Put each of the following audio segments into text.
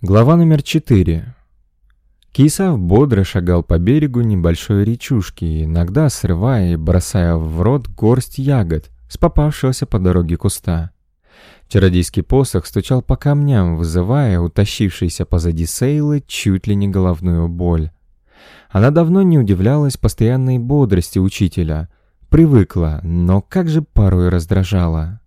Глава номер 4. Кисав бодро шагал по берегу небольшой речушки, иногда срывая и бросая в рот горсть ягод с попавшегося по дороге куста. Чародейский посох стучал по камням, вызывая утащившейся позади Сейлы чуть ли не головную боль. Она давно не удивлялась постоянной бодрости учителя, привыкла, но как же порой раздражала.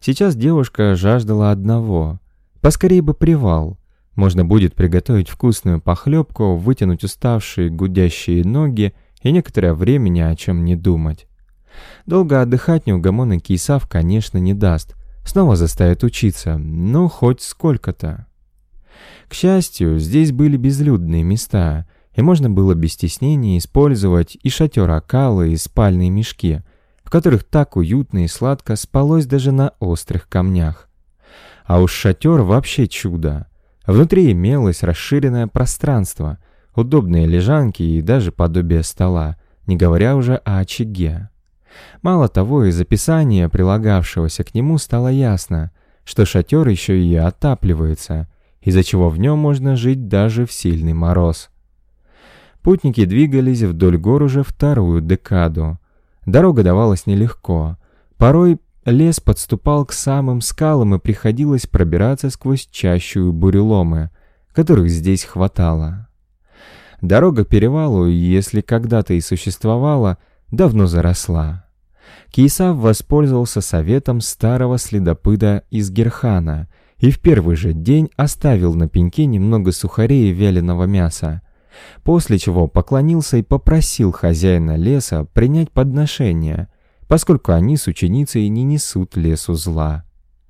Сейчас девушка жаждала одного — поскорее бы привал — можно будет приготовить вкусную похлебку, вытянуть уставшие гудящие ноги и некоторое время ни о чем не думать. Долго отдыхать неугомонный Кейсав, конечно, не даст. Снова заставит учиться, но хоть сколько-то. К счастью, здесь были безлюдные места, и можно было без стеснения использовать и шатер Акалы, и спальные мешки, в которых так уютно и сладко спалось даже на острых камнях. А уж шатер вообще чудо. Внутри имелось расширенное пространство, удобные лежанки и даже подобие стола, не говоря уже о очаге. Мало того, из описания, прилагавшегося к нему, стало ясно, что шатер еще и отапливается, из-за чего в нем можно жить даже в сильный мороз. Путники двигались вдоль гор уже вторую декаду. Дорога давалась нелегко. Порой Лес подступал к самым скалам и приходилось пробираться сквозь чащую буреломы, которых здесь хватало. Дорога к перевалу, если когда-то и существовала, давно заросла. Кейсав воспользовался советом старого следопыта из Герхана и в первый же день оставил на пеньке немного сухарей и вяленого мяса, после чего поклонился и попросил хозяина леса принять подношение – поскольку они с ученицей не несут лесу зла.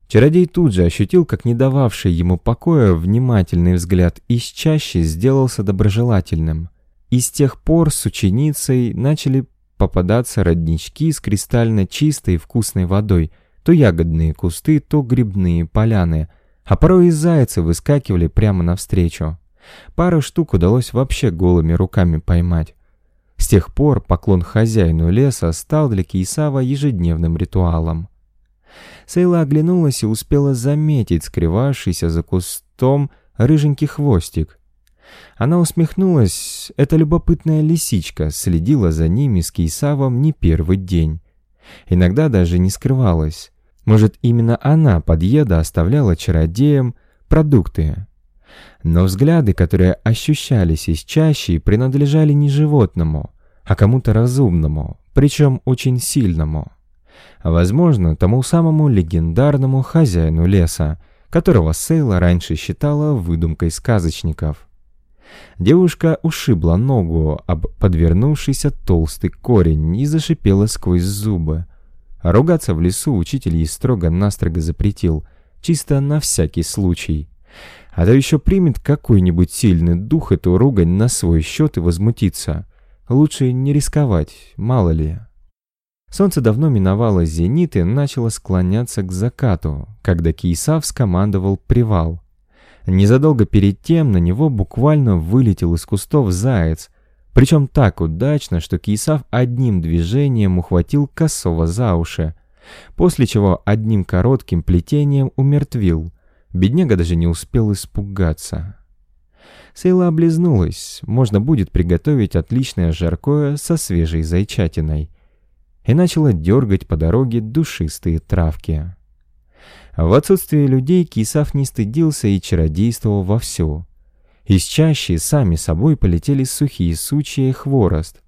Чародей тут же ощутил, как не дававший ему покоя внимательный взгляд из чаще сделался доброжелательным. И с тех пор с ученицей начали попадаться роднички с кристально чистой вкусной водой, то ягодные кусты, то грибные поляны, а порой и зайцы выскакивали прямо навстречу. Пару штук удалось вообще голыми руками поймать. С тех пор поклон хозяину леса стал для Кейсава ежедневным ритуалом. Сейла оглянулась и успела заметить скрывавшийся за кустом рыженький хвостик. Она усмехнулась, эта любопытная лисичка следила за ними с Кейсавом не первый день. Иногда даже не скрывалась. Может, именно она подъеда оставляла чародеям продукты. Но взгляды, которые ощущались из чащи, принадлежали не животному, а кому-то разумному, причем очень сильному. Возможно, тому самому легендарному хозяину леса, которого Сейла раньше считала выдумкой сказочников. Девушка ушибла ногу об подвернувшийся толстый корень и зашипела сквозь зубы. ругаться в лесу учитель ей строго-настрого запретил, чисто на всякий случай. А то еще примет какой-нибудь сильный дух эту ругань на свой счет и возмутится. Лучше не рисковать, мало ли. Солнце давно миновало зенит и начало склоняться к закату, когда Кейсав скомандовал привал. Незадолго перед тем на него буквально вылетел из кустов заяц, причем так удачно, что Кейсав одним движением ухватил косого за уши, после чего одним коротким плетением умертвил, Бедняга даже не успел испугаться. Сейла облизнулась, можно будет приготовить отличное жаркое со свежей зайчатиной. И начала дергать по дороге душистые травки. В отсутствие людей Кисав не стыдился и чародействовал вовсю. Из чащи сами собой полетели сухие сучья и хворост.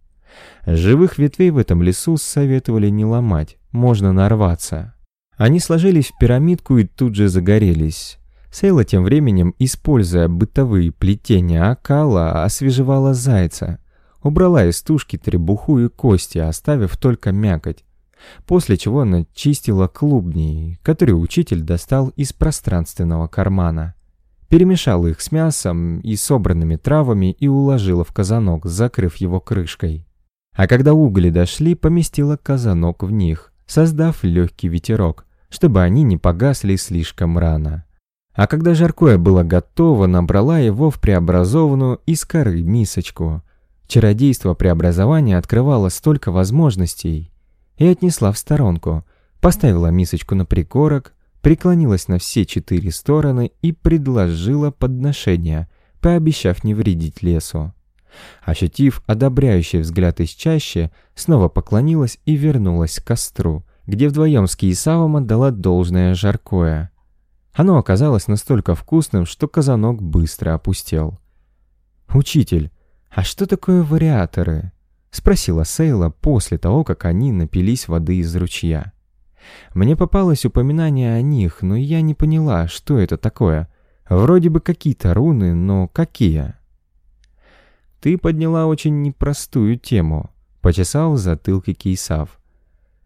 Живых ветвей в этом лесу советовали не ломать, можно нарваться. Они сложились в пирамидку и тут же загорелись. Сейла тем временем, используя бытовые плетения акала, освежевала зайца. Убрала из тушки требуху и кости, оставив только мякоть. После чего она чистила клубни, которые учитель достал из пространственного кармана. Перемешала их с мясом и собранными травами и уложила в казанок, закрыв его крышкой. А когда угли дошли, поместила казанок в них, создав легкий ветерок чтобы они не погасли слишком рано. А когда жаркое было готово, набрала его в преобразованную из коры мисочку. Чародейство преобразования открывало столько возможностей. И отнесла в сторонку, поставила мисочку на прикорок, преклонилась на все четыре стороны и предложила подношение, пообещав не вредить лесу. Ощутив одобряющий взгляд из чаще, снова поклонилась и вернулась к костру, где вдвоем с Киесавом отдала должное жаркое. Оно оказалось настолько вкусным, что казанок быстро опустел. «Учитель, а что такое вариаторы?» — спросила Сейла после того, как они напились воды из ручья. Мне попалось упоминание о них, но я не поняла, что это такое. Вроде бы какие-то руны, но какие? «Ты подняла очень непростую тему», — почесал в затылке Кейсав.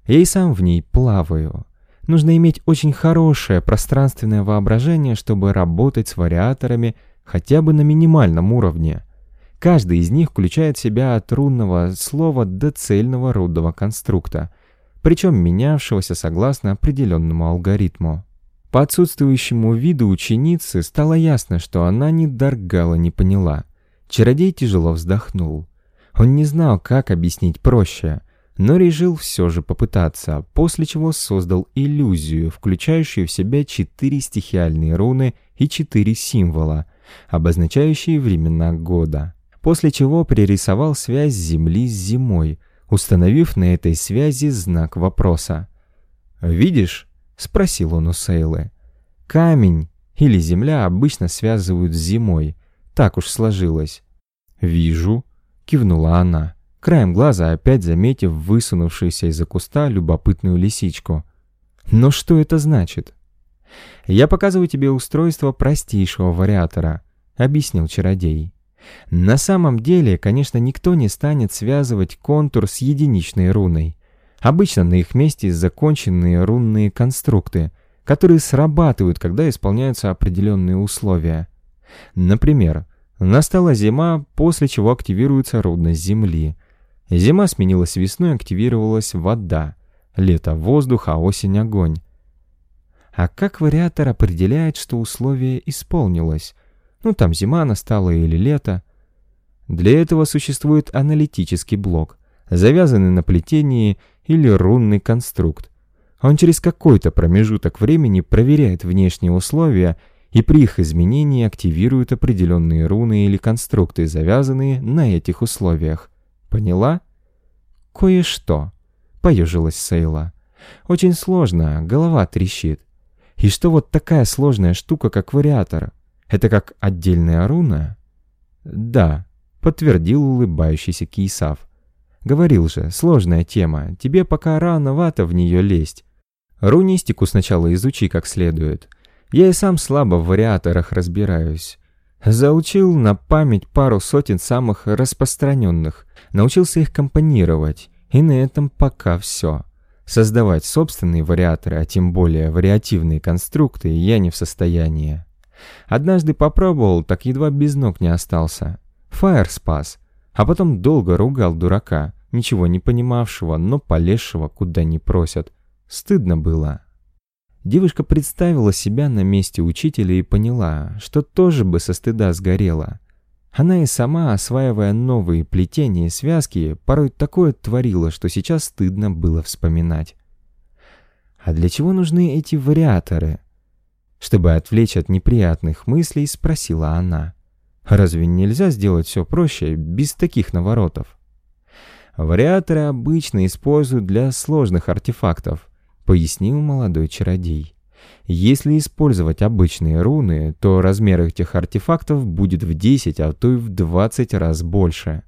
«Я и сам в ней плаваю. Нужно иметь очень хорошее пространственное воображение, чтобы работать с вариаторами хотя бы на минимальном уровне. Каждый из них включает в себя от рунного слова до цельного рудного конструкта, причем менявшегося согласно определенному алгоритму. По отсутствующему виду ученицы стало ясно, что она ни Даргала не поняла. Чародей тяжело вздохнул. Он не знал, как объяснить проще, но решил все же попытаться, после чего создал иллюзию, включающую в себя четыре стихиальные руны и четыре символа, обозначающие времена года после чего пририсовал связь Земли с Зимой, установив на этой связи знак вопроса. «Видишь?» — спросил он у Сейлы. «Камень или Земля обычно связывают с Зимой. Так уж сложилось». «Вижу», — кивнула она, краем глаза опять заметив высунувшуюся из-за куста любопытную лисичку. «Но что это значит?» «Я показываю тебе устройство простейшего вариатора», — объяснил чародей. На самом деле, конечно, никто не станет связывать контур с единичной руной. Обычно на их месте законченные рунные конструкты, которые срабатывают, когда исполняются определенные условия. Например, настала зима, после чего активируется рудность земли. Зима сменилась весной, активировалась вода. Лето — воздух, а осень — огонь. А как вариатор определяет, что условие исполнилось? Ну, там зима настала или лето. Для этого существует аналитический блок, завязанный на плетении или рунный конструкт. Он через какой-то промежуток времени проверяет внешние условия и при их изменении активирует определенные руны или конструкты, завязанные на этих условиях. Поняла? Кое-что, поежилась Сейла. Очень сложно, голова трещит. И что вот такая сложная штука, как вариатор? Это как отдельная руна? Да, подтвердил улыбающийся Кисав. Говорил же, сложная тема, тебе пока рановато в нее лезть. Рунистику сначала изучи как следует. Я и сам слабо в вариаторах разбираюсь. Заучил на память пару сотен самых распространенных, научился их компонировать, и на этом пока все. Создавать собственные вариаторы, а тем более вариативные конструкты, я не в состоянии. Однажды попробовал, так едва без ног не остался. Фаер спас. А потом долго ругал дурака, ничего не понимавшего, но полезшего куда не просят. Стыдно было. Девушка представила себя на месте учителя и поняла, что тоже бы со стыда сгорела. Она и сама, осваивая новые плетения и связки, порой такое творила, что сейчас стыдно было вспоминать. А для чего нужны эти вариаторы? Чтобы отвлечь от неприятных мыслей, спросила она. «Разве нельзя сделать все проще, без таких наворотов?» «Вариаторы обычно используют для сложных артефактов», — пояснил молодой чародей. «Если использовать обычные руны, то размер этих артефактов будет в 10, а то и в 20 раз больше».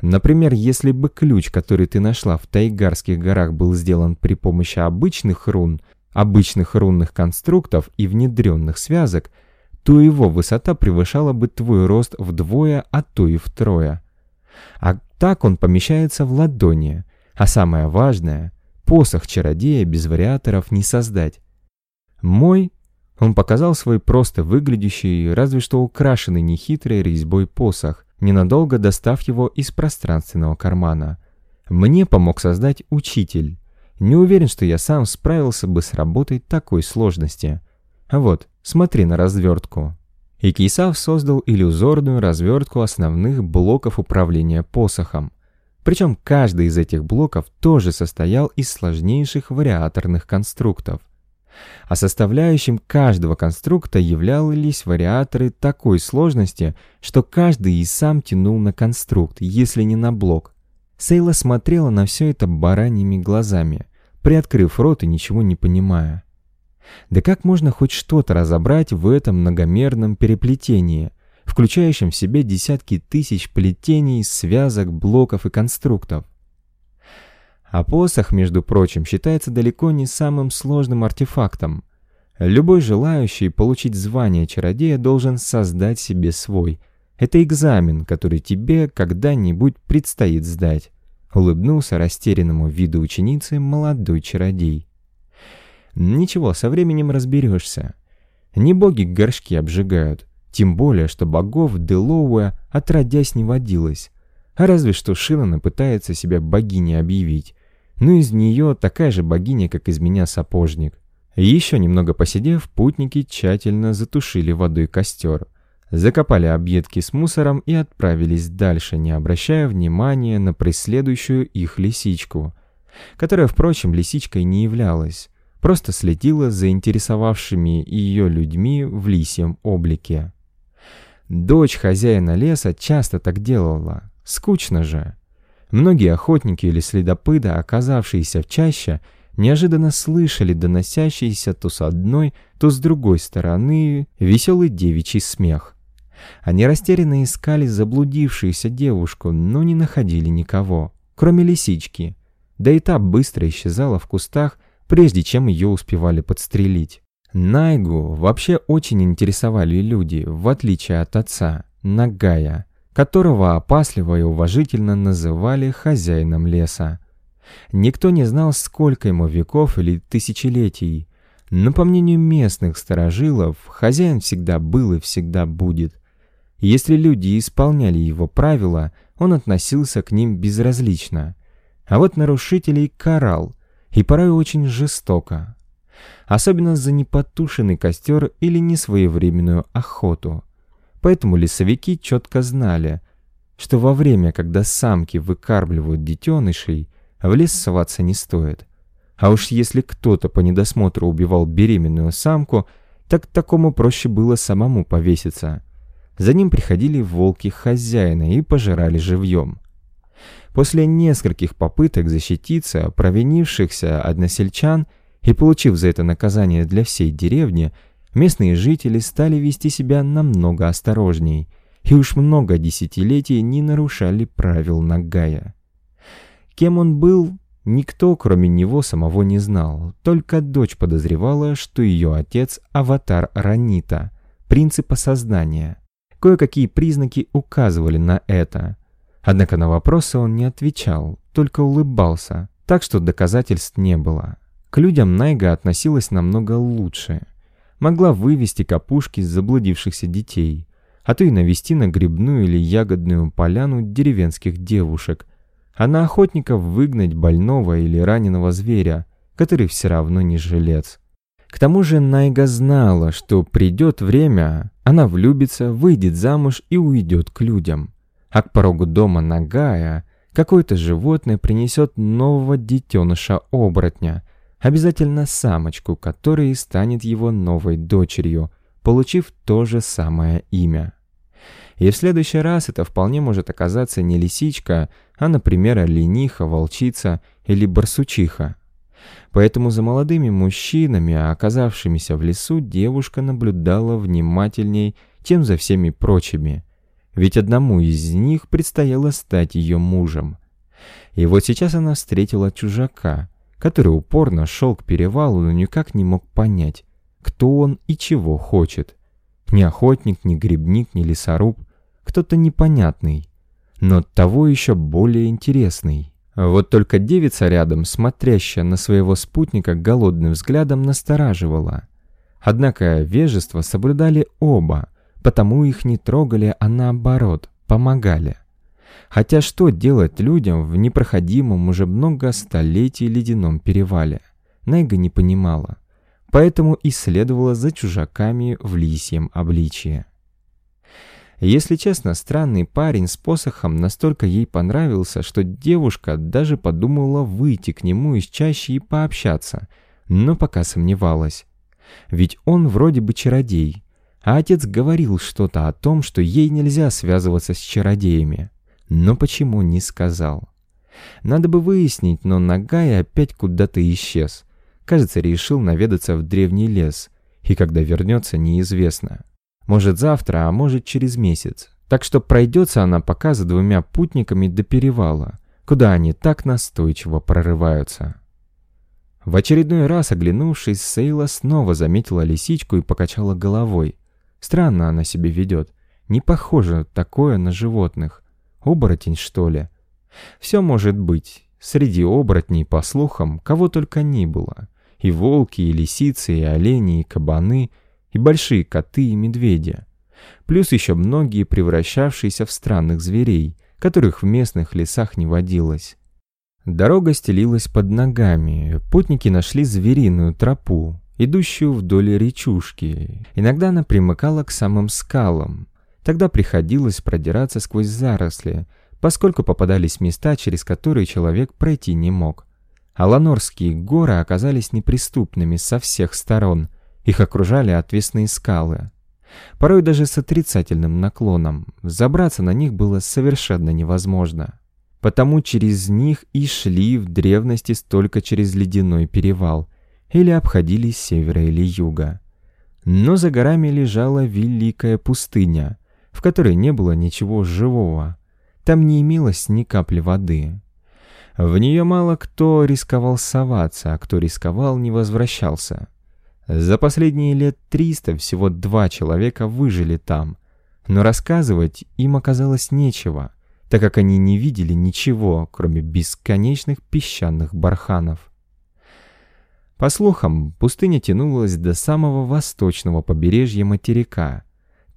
Например, если бы ключ, который ты нашла в Тайгарских горах, был сделан при помощи обычных рун, обычных рунных конструктов и внедренных связок, то его высота превышала бы твой рост вдвое, а то и втрое. А так он помещается в ладони, а самое важное, посох чародея без вариаторов не создать. Мой, он показал свой просто выглядящий, разве что украшенный нехитрой резьбой посох, ненадолго достав его из пространственного кармана. Мне помог создать учитель, не уверен, что я сам справился бы с работой такой сложности. А вот, смотри на развертку. И Кисав создал иллюзорную развертку основных блоков управления посохом. Причем каждый из этих блоков тоже состоял из сложнейших вариаторных конструктов. А составляющим каждого конструкта являлись вариаторы такой сложности, что каждый и сам тянул на конструкт, если не на блок. Сейла смотрела на все это бараньими глазами, приоткрыв рот и ничего не понимая. Да как можно хоть что-то разобрать в этом многомерном переплетении, включающем в себе десятки тысяч плетений, связок, блоков и конструктов? А посох, между прочим, считается далеко не самым сложным артефактом. Любой желающий получить звание чародея должен создать себе свой. Это экзамен, который тебе когда-нибудь предстоит сдать. Улыбнулся растерянному виду ученицы молодой чародей. Ничего, со временем разберешься. Не боги горшки обжигают, тем более, что богов Делоуэ отродясь не водилось. А разве что Шилана пытается себя богиней объявить. Ну из нее такая же богиня, как из меня сапожник. Еще немного посидев, путники тщательно затушили водой костер. Закопали объедки с мусором и отправились дальше, не обращая внимания на преследующую их лисичку, которая, впрочем, лисичкой не являлась просто следила за заинтересовавшими ее людьми в лисьем облике. Дочь хозяина леса часто так делала. Скучно же. Многие охотники или следопыты, оказавшиеся в чаще, неожиданно слышали доносящийся то с одной, то с другой стороны веселый девичий смех. Они растерянно искали заблудившуюся девушку, но не находили никого, кроме лисички. Да и та быстро исчезала в кустах, прежде чем ее успевали подстрелить. Найгу вообще очень интересовали люди, в отличие от отца, Нагая, которого опасливо и уважительно называли хозяином леса. Никто не знал, сколько ему веков или тысячелетий, но, по мнению местных старожилов, хозяин всегда был и всегда будет. Если люди исполняли его правила, он относился к ним безразлично. А вот нарушителей карал, и порой очень жестоко. Особенно за непотушенный костер или несвоевременную охоту. Поэтому лесовики четко знали, что во время, когда самки выкармливают детенышей, в лес соваться не стоит. А уж если кто-то по недосмотру убивал беременную самку, так такому проще было самому повеситься. За ним приходили волки хозяина и пожирали живьем. После нескольких попыток защититься провинившихся односельчан и получив за это наказание для всей деревни, местные жители стали вести себя намного осторожней и уж много десятилетий не нарушали правил Нагая. Кем он был, никто, кроме него, самого не знал, только дочь подозревала, что ее отец — аватар Ранита, принципа создания. Кое-какие признаки указывали на это — Однако на вопросы он не отвечал, только улыбался, так что доказательств не было. К людям Найга относилась намного лучше. Могла вывести капушки с заблудившихся детей, а то и навести на грибную или ягодную поляну деревенских девушек, а на охотников выгнать больного или раненого зверя, который все равно не жилец. К тому же Найга знала, что придет время, она влюбится, выйдет замуж и уйдет к людям а к порогу дома Нагая какое-то животное принесет нового детеныша-оборотня, обязательно самочку, которая станет его новой дочерью, получив то же самое имя. И в следующий раз это вполне может оказаться не лисичка, а, например, лениха, волчица или барсучиха. Поэтому за молодыми мужчинами, оказавшимися в лесу, девушка наблюдала внимательней, чем за всеми прочими ведь одному из них предстояло стать ее мужем. И вот сейчас она встретила чужака, который упорно шел к перевалу, но никак не мог понять, кто он и чего хочет. Ни охотник, ни грибник, ни лесоруб, кто-то непонятный, но того еще более интересный. Вот только девица рядом, смотрящая на своего спутника голодным взглядом, настораживала. Однако вежество соблюдали оба — потому их не трогали, а наоборот, помогали. Хотя что делать людям в непроходимом уже много столетий ледяном перевале? Найга не понимала, поэтому исследовала за чужаками в лисьем обличье. Если честно, странный парень с посохом настолько ей понравился, что девушка даже подумала выйти к нему из чащи и пообщаться, но пока сомневалась. Ведь он вроде бы чародей, а отец говорил что-то о том, что ей нельзя связываться с чародеями. Но почему не сказал? Надо бы выяснить, но Нагай опять куда-то исчез. Кажется, решил наведаться в древний лес, и когда вернется, неизвестно. Может завтра, а может через месяц. Так что пройдется она пока за двумя путниками до перевала, куда они так настойчиво прорываются. В очередной раз, оглянувшись, Сейла снова заметила лисичку и покачала головой. Странно она себе ведет. Не похоже такое на животных. Оборотень, что ли? Все может быть. Среди оборотней, по слухам, кого только ни было. И волки, и лисицы, и олени, и кабаны, и большие коты, и медведи. Плюс еще многие превращавшиеся в странных зверей, которых в местных лесах не водилось. Дорога стелилась под ногами, путники нашли звериную тропу, идущую вдоль речушки. Иногда она примыкала к самым скалам. Тогда приходилось продираться сквозь заросли, поскольку попадались места, через которые человек пройти не мог. А Ланорские горы оказались неприступными со всех сторон, их окружали отвесные скалы. Порой даже с отрицательным наклоном, забраться на них было совершенно невозможно потому через них и шли в древности столько через ледяной перевал или обходили с севера или юга. Но за горами лежала великая пустыня, в которой не было ничего живого. Там не имелось ни капли воды. В нее мало кто рисковал соваться, а кто рисковал, не возвращался. За последние лет триста всего два человека выжили там, но рассказывать им оказалось нечего так как они не видели ничего, кроме бесконечных песчаных барханов. По слухам, пустыня тянулась до самого восточного побережья материка.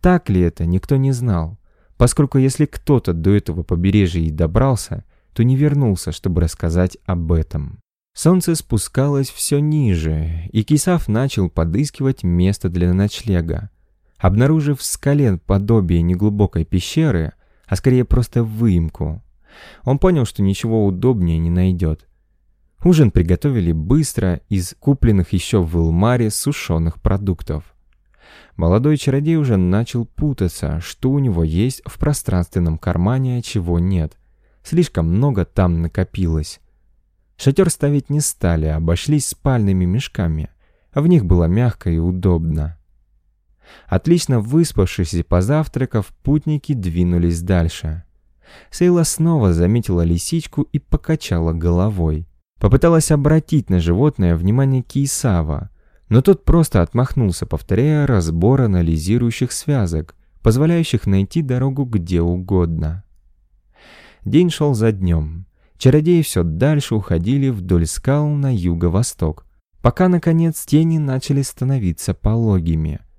Так ли это, никто не знал, поскольку если кто-то до этого побережья и добрался, то не вернулся, чтобы рассказать об этом. Солнце спускалось все ниже, и Кисав начал подыскивать место для ночлега. Обнаружив в скале подобие неглубокой пещеры, а скорее просто выемку. Он понял, что ничего удобнее не найдет. Ужин приготовили быстро из купленных еще в Илмаре сушеных продуктов. Молодой чародей уже начал путаться, что у него есть в пространственном кармане, а чего нет. Слишком много там накопилось. Шатер ставить не стали, обошлись спальными мешками. В них было мягко и удобно. Отлично выспавшись и позавтракав, путники двинулись дальше. Сейла снова заметила лисичку и покачала головой. Попыталась обратить на животное внимание Кейсава, но тот просто отмахнулся, повторяя разбор анализирующих связок, позволяющих найти дорогу где угодно. День шел за днем. Чародеи все дальше уходили вдоль скал на юго-восток, пока, наконец, тени начали становиться пологими –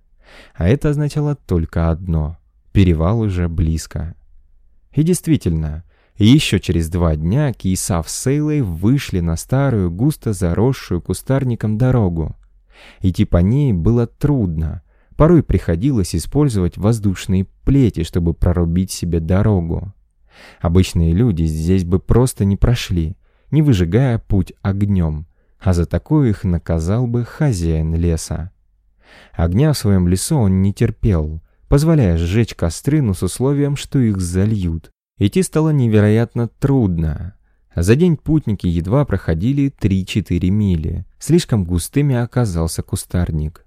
а это означало только одно – перевал уже близко. И действительно, еще через два дня Кисав с Сейлой вышли на старую, густо заросшую кустарником дорогу. Идти по ней было трудно. Порой приходилось использовать воздушные плети, чтобы прорубить себе дорогу. Обычные люди здесь бы просто не прошли, не выжигая путь огнем, а за такое их наказал бы хозяин леса. Огня в своем лесу он не терпел, позволяя сжечь костры, но с условием, что их зальют. Идти стало невероятно трудно. За день путники едва проходили 3-4 мили. Слишком густыми оказался кустарник.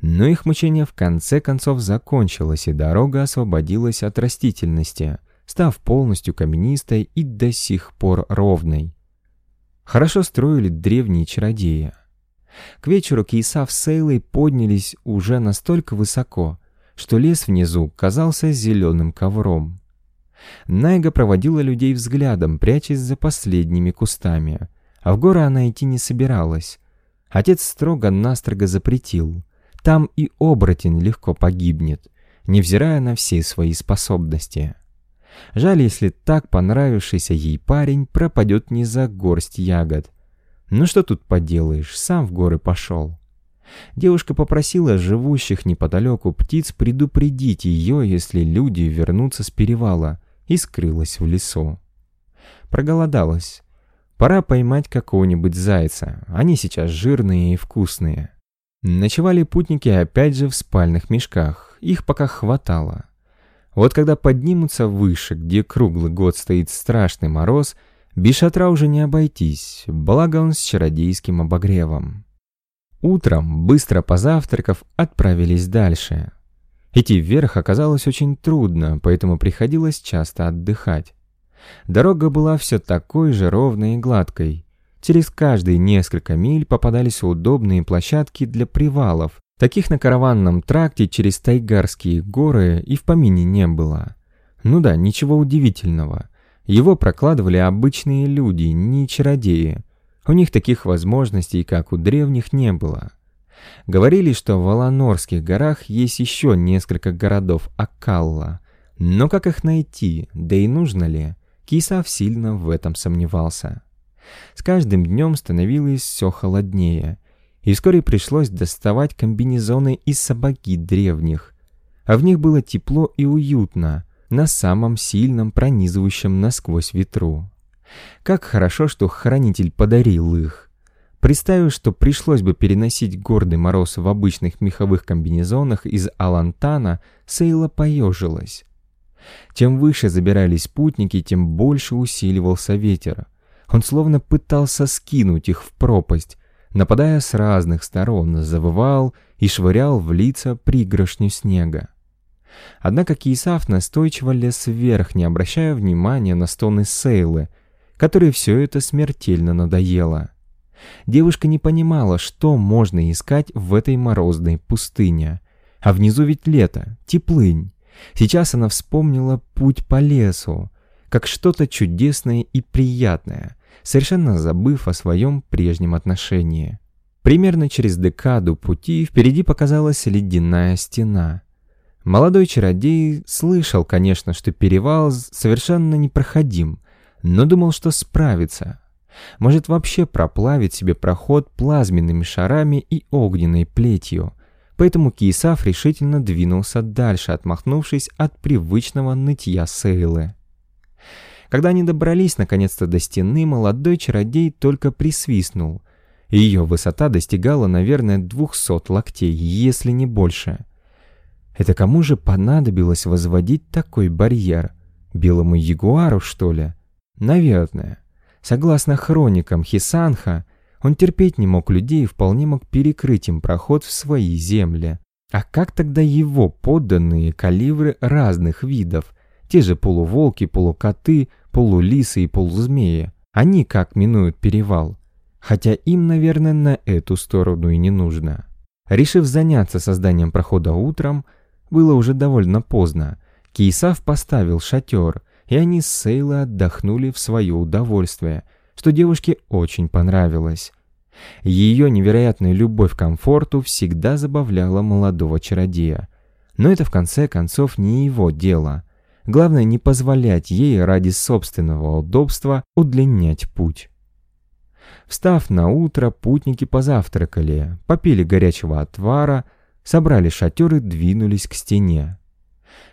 Но их мучение в конце концов закончилось, и дорога освободилась от растительности, став полностью каменистой и до сих пор ровной. Хорошо строили древние чародеи. К вечеру Кейсав с Сейлой поднялись уже настолько высоко, что лес внизу казался зеленым ковром. Найга проводила людей взглядом, прячась за последними кустами, а в горы она идти не собиралась. Отец строго-настрого запретил. Там и оборотень легко погибнет, невзирая на все свои способности. Жаль, если так понравившийся ей парень пропадет не за горсть ягод, ну что тут поделаешь, сам в горы пошел. Девушка попросила живущих неподалеку птиц предупредить ее, если люди вернутся с перевала, и скрылась в лесу. Проголодалась. Пора поймать какого-нибудь зайца, они сейчас жирные и вкусные. Ночевали путники опять же в спальных мешках, их пока хватало. Вот когда поднимутся выше, где круглый год стоит страшный мороз, без шатра уже не обойтись, благо он с чародейским обогревом. Утром, быстро позавтракав, отправились дальше. Идти вверх оказалось очень трудно, поэтому приходилось часто отдыхать. Дорога была все такой же ровной и гладкой. Через каждые несколько миль попадались удобные площадки для привалов. Таких на караванном тракте через Тайгарские горы и в помине не было. Ну да, ничего удивительного. Его прокладывали обычные люди, не чародеи. У них таких возможностей, как у древних, не было. Говорили, что в Аланорских горах есть еще несколько городов Акалла. Но как их найти, да и нужно ли? Кисав сильно в этом сомневался. С каждым днем становилось все холоднее, и вскоре пришлось доставать комбинезоны и сапоги древних. А в них было тепло и уютно, на самом сильном пронизывающем насквозь ветру. Как хорошо, что хранитель подарил их. Представив, что пришлось бы переносить гордый мороз в обычных меховых комбинезонах из Алантана, Сейла поежилась. Чем выше забирались путники, тем больше усиливался ветер. Он словно пытался скинуть их в пропасть, нападая с разных сторон, завывал и швырял в лица пригоршню снега. Однако Киесав настойчиво лез вверх, не обращая внимания на стоны Сейлы, которой все это смертельно надоело. Девушка не понимала, что можно искать в этой морозной пустыне. А внизу ведь лето, теплынь. Сейчас она вспомнила путь по лесу, как что-то чудесное и приятное, совершенно забыв о своем прежнем отношении. Примерно через декаду пути впереди показалась ледяная стена. Молодой чародей слышал, конечно, что перевал совершенно непроходим, но думал, что справится. Может вообще проплавить себе проход плазменными шарами и огненной плетью. Поэтому Киесав решительно двинулся дальше, отмахнувшись от привычного нытья Сейлы. Когда они добрались наконец-то до стены, молодой чародей только присвистнул. Ее высота достигала, наверное, двухсот локтей, если не больше. Это кому же понадобилось возводить такой барьер? Белому ягуару, что ли? Наверное. Согласно хроникам Хисанха, он терпеть не мог людей и вполне мог перекрыть им проход в свои земли. А как тогда его подданные каливры разных видов, те же полуволки, полукоты, полулисы и полузмеи, они как минуют перевал? Хотя им, наверное, на эту сторону и не нужно. Решив заняться созданием прохода утром, было уже довольно поздно. Кейсав поставил шатер, и они с Сейлой отдохнули в свое удовольствие, что девушке очень понравилось. Ее невероятная любовь к комфорту всегда забавляла молодого чародея. Но это в конце концов не его дело. Главное не позволять ей ради собственного удобства удлинять путь. Встав на утро, путники позавтракали, попили горячего отвара, собрали шатер и двинулись к стене.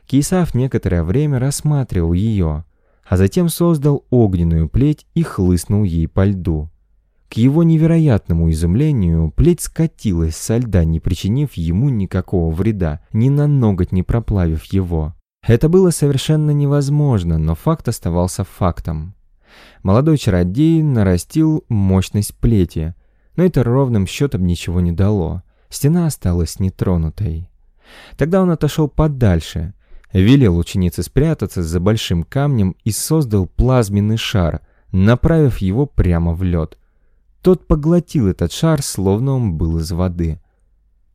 Кисав некоторое время рассматривал ее, а затем создал огненную плеть и хлыстнул ей по льду. К его невероятному изумлению плеть скатилась со льда, не причинив ему никакого вреда, ни на ноготь не проплавив его. Это было совершенно невозможно, но факт оставался фактом. Молодой чародей нарастил мощность плети, но это ровным счетом ничего не дало. Стена осталась нетронутой. Тогда он отошел подальше, велел ученице спрятаться за большим камнем и создал плазменный шар, направив его прямо в лед. Тот поглотил этот шар, словно он был из воды.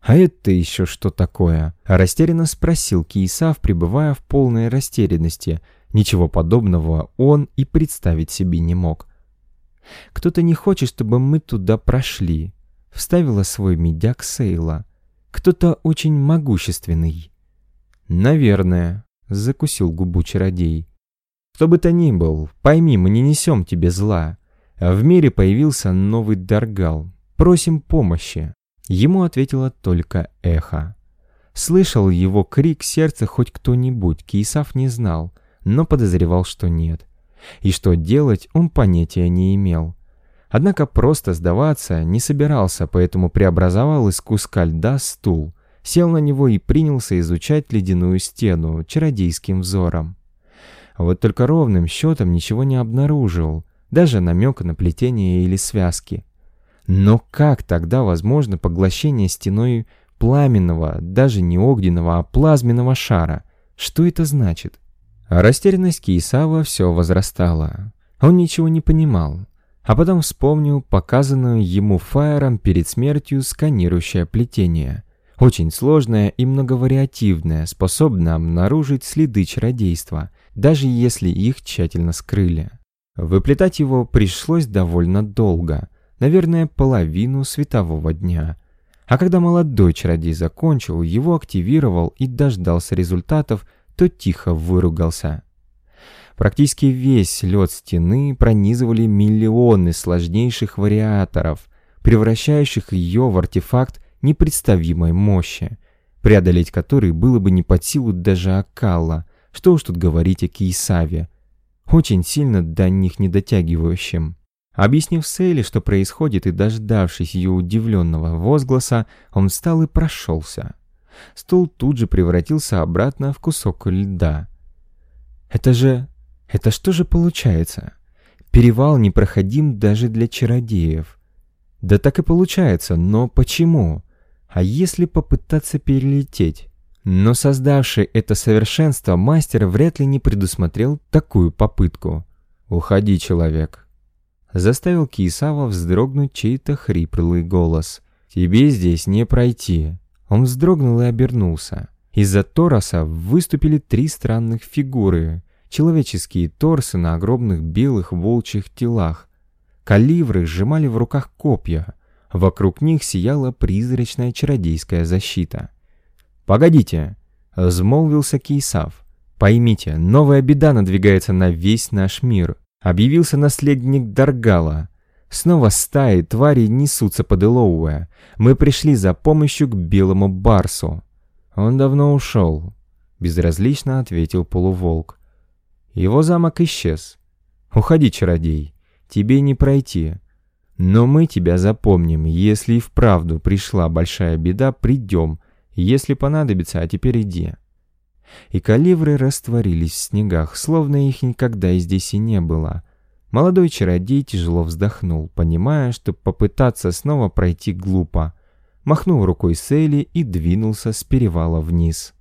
«А это еще что такое?» — растерянно спросил Киесав, пребывая в полной растерянности. Ничего подобного он и представить себе не мог. «Кто-то не хочет, чтобы мы туда прошли», — вставила свой медяк Сейла. «Кто-то очень могущественный». «Наверное», — закусил губу чародей. «Кто бы то ни был, пойми, мы не несем тебе зла. В мире появился новый Даргал. Просим помощи». Ему ответило только эхо. Слышал его крик сердца хоть кто-нибудь, Киесав не знал, но подозревал, что нет. И что делать, он понятия не имел. Однако просто сдаваться не собирался, поэтому преобразовал из куска льда стул, сел на него и принялся изучать ледяную стену чародейским взором. Вот только ровным счетом ничего не обнаружил, даже намека на плетение или связки. Но как тогда возможно поглощение стеной пламенного, даже не огненного, а плазменного шара? Что это значит? Растерянность Киесава все возрастала. Он ничего не понимал. А потом вспомнил показанную ему Фаером перед смертью сканирующее плетение. Очень сложное и многовариативное, способное обнаружить следы чародейства, даже если их тщательно скрыли. Выплетать его пришлось довольно долго, наверное, половину светового дня. А когда молодой чародей закончил, его активировал и дождался результатов, то тихо выругался. Практически весь лед стены пронизывали миллионы сложнейших вариаторов, превращающих ее в артефакт непредставимой мощи, преодолеть который было бы не под силу даже Акалла, что уж тут говорить о Кейсаве, очень сильно до них не дотягивающим. Объяснив Сейли, что происходит, и дождавшись ее удивленного возгласа, он встал и прошелся. Стул тут же превратился обратно в кусок льда. «Это же... Это что же получается? Перевал непроходим даже для чародеев. Да так и получается, но почему? А если попытаться перелететь? Но создавший это совершенство мастер вряд ли не предусмотрел такую попытку. «Уходи, человек!» Заставил Кисава вздрогнуть чей-то хриплый голос. «Тебе здесь не пройти!» Он вздрогнул и обернулся. Из-за Тороса выступили три странных фигуры человеческие торсы на огромных белых волчьих телах. Каливры сжимали в руках копья. Вокруг них сияла призрачная чародейская защита. «Погодите!» — взмолвился Кейсав. «Поймите, новая беда надвигается на весь наш мир. Объявился наследник Даргала. Снова стаи твари несутся под Илоуэ. Мы пришли за помощью к белому барсу». «Он давно ушел», — безразлично ответил полуволк. Его замок исчез. Уходи, чародей, тебе не пройти. Но мы тебя запомним, если и вправду пришла большая беда, придем, если понадобится, а теперь иди». И каливры растворились в снегах, словно их никогда и здесь и не было. Молодой чародей тяжело вздохнул, понимая, что попытаться снова пройти глупо. Махнул рукой Сейли и двинулся с перевала вниз.